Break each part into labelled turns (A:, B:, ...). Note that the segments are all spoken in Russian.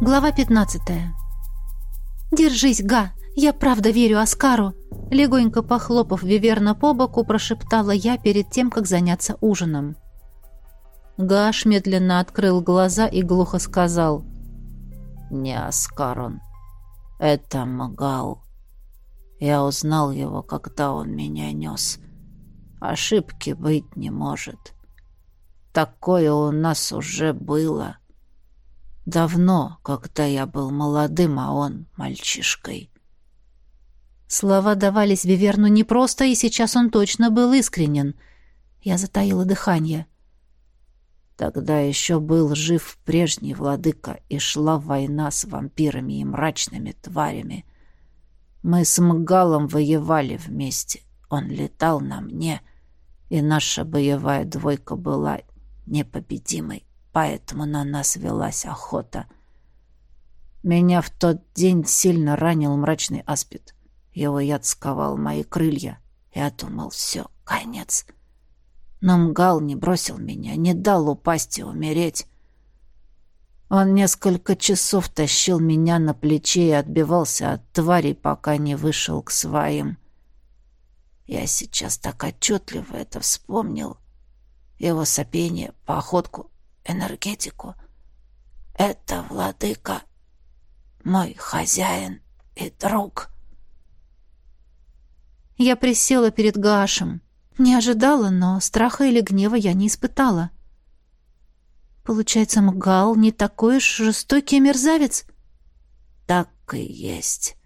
A: Глава 15. «Держись, Га! Я правда верю Оскару!» Легонько похлопав Виверна по боку, прошептала я перед тем, как заняться ужином. Гаш медленно открыл глаза и глухо сказал. «Не Оскар он. Это Магал. Я узнал его, когда он меня нес. Ошибки быть не может. Такое у нас уже было. Давно, когда я был молодым, а он мальчишкой». Слова давались Виверну непросто, и сейчас он точно был искренен. Я затаила дыхание. Тогда еще был жив прежний владыка, и шла война с вампирами и мрачными тварями. Мы с Мгалом воевали вместе. Он летал на мне, и наша боевая двойка была непобедимой, поэтому на нас велась охота. Меня в тот день сильно ранил мрачный аспид — его яд сковал мои крылья. Я думал, все, конец. Но Мгал не бросил меня, не дал упасть и умереть. Он несколько часов тащил меня на плече и отбивался от тварей, пока не вышел к своим. Я сейчас так отчетливо это вспомнил. Его сопение, походку, энергетику. Это владыка, мой хозяин и друг». Я присела перед Гашем. Не ожидала, но страха или гнева я не испытала. Получается, Мгал не такой уж жестокий мерзавец? Так и есть.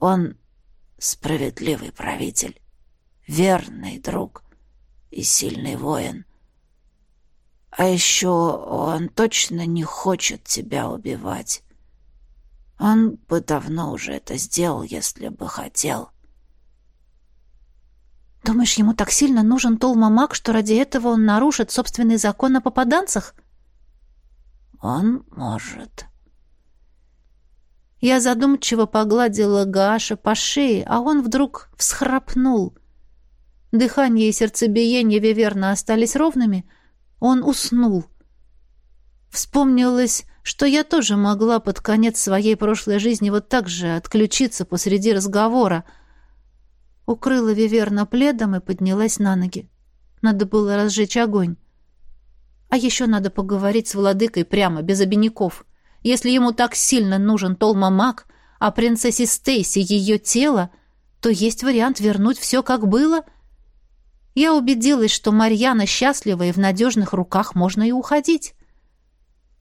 A: Он справедливый правитель, верный друг и сильный воин. А еще он точно не хочет тебя убивать. Он бы давно уже это сделал, если бы хотел. Думаешь, ему так сильно нужен Толмамак, что ради этого он нарушит собственный закон о попаданцах? Он может. Я задумчиво погладила Гаша по шее, а он вдруг всхрапнул. Дыхание и сердцебиение Виверна остались ровными. Он уснул. Вспомнилось, что я тоже могла под конец своей прошлой жизни вот так же отключиться посреди разговора — Укрыла Виверна пледом и поднялась на ноги. Надо было разжечь огонь. А еще надо поговорить с владыкой прямо, без обиняков. Если ему так сильно нужен Толмамак, а принцессе Стейси ее тело, то есть вариант вернуть все, как было. Я убедилась, что Марьяна счастлива и в надежных руках можно и уходить.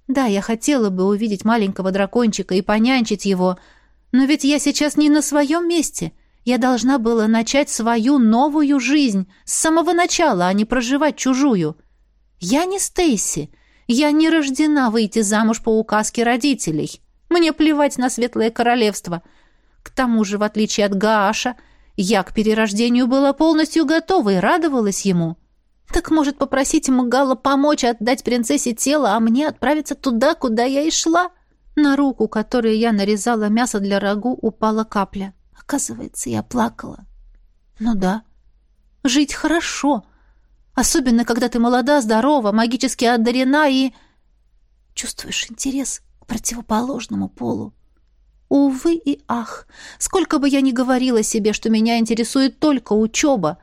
A: Да, я хотела бы увидеть маленького дракончика и понянчить его, но ведь я сейчас не на своем месте — я должна была начать свою новую жизнь с самого начала, а не проживать чужую. Я не Стейси. Я не рождена выйти замуж по указке родителей. Мне плевать на светлое королевство. К тому же, в отличие от Гааша, я к перерождению была полностью готова и радовалась ему. Так может попросить Магала помочь отдать принцессе тело, а мне отправиться туда, куда я и шла? На руку, которой я нарезала мясо для рагу, упала капля. Оказывается, я плакала. Ну да, жить хорошо. Особенно, когда ты молода, здорова, магически одарена и... Чувствуешь интерес к противоположному полу. Увы и ах, сколько бы я ни говорила себе, что меня интересует только учеба,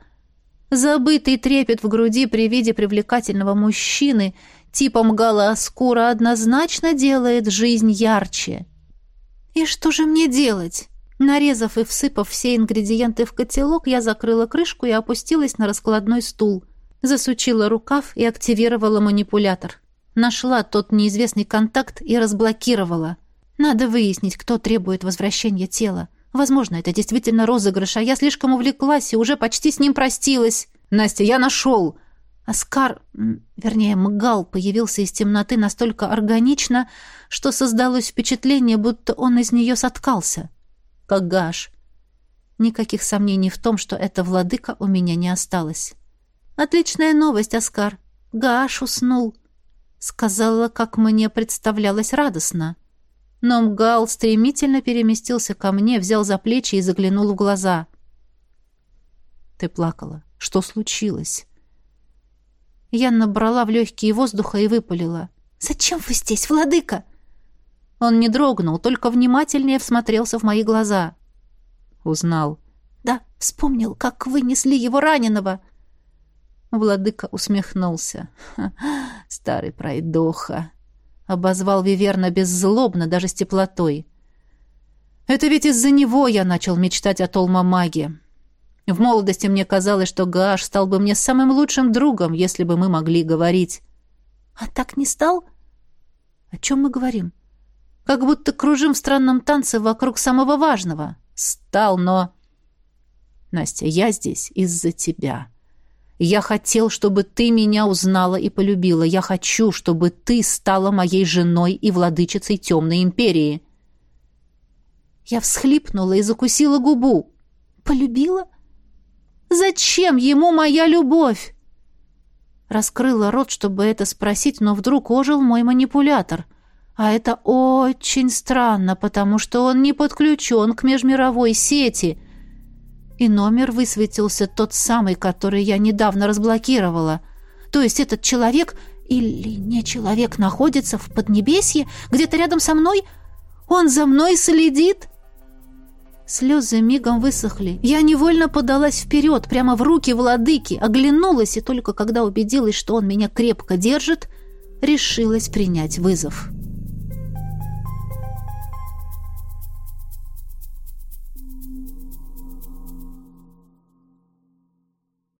A: забытый трепет в груди при виде привлекательного мужчины типом Гала Аскура однозначно делает жизнь ярче. И что же мне делать? Нарезав и всыпав все ингредиенты в котелок, я закрыла крышку и опустилась на раскладной стул. Засучила рукав и активировала манипулятор. Нашла тот неизвестный контакт и разблокировала. Надо выяснить, кто требует возвращения тела. Возможно, это действительно розыгрыш, а я слишком увлеклась и уже почти с ним простилась. «Настя, я нашел!» Оскар, вернее, Мгал, появился из темноты настолько органично, что создалось впечатление, будто он из нее соткался как Гаш. Никаких сомнений в том, что это владыка у меня не осталось. «Отличная новость, Оскар. Гаш уснул», — сказала, как мне представлялось радостно. Но Мгал стремительно переместился ко мне, взял за плечи и заглянул в глаза. «Ты плакала. Что случилось?» Я набрала в легкие воздуха и выпалила. «Зачем вы здесь, владыка?» Он не дрогнул, только внимательнее всмотрелся в мои глаза.
B: Узнал.
A: «Да, вспомнил, как вынесли его раненого».
B: Владыка усмехнулся. «Старый пройдоха!» Обозвал Виверна беззлобно, даже с теплотой. «Это ведь из-за него я начал мечтать о Толмамаге. В молодости мне казалось, что Гаш стал бы мне самым лучшим другом, если бы мы могли говорить».
A: «А так не стал? О чем мы говорим? Как будто кружим в странном танце вокруг самого важного.
B: Стал, но...» «Настя, я здесь из-за тебя». Я хотел, чтобы ты меня узнала и полюбила. Я хочу, чтобы ты стала моей женой и владычицей темной империи».
A: Я всхлипнула и закусила губу. «Полюбила? Зачем ему моя любовь?» Раскрыла рот, чтобы это спросить, но вдруг ожил мой манипулятор. А это очень странно, потому что он не подключен к межмировой сети — и номер высветился тот самый, который я недавно разблокировала. То есть этот человек или не человек находится в Поднебесье, где-то рядом со мной? Он за мной следит?» Слезы мигом высохли. Я невольно подалась вперед, прямо в руки владыки, оглянулась, и только когда убедилась, что он меня крепко держит, решилась принять вызов.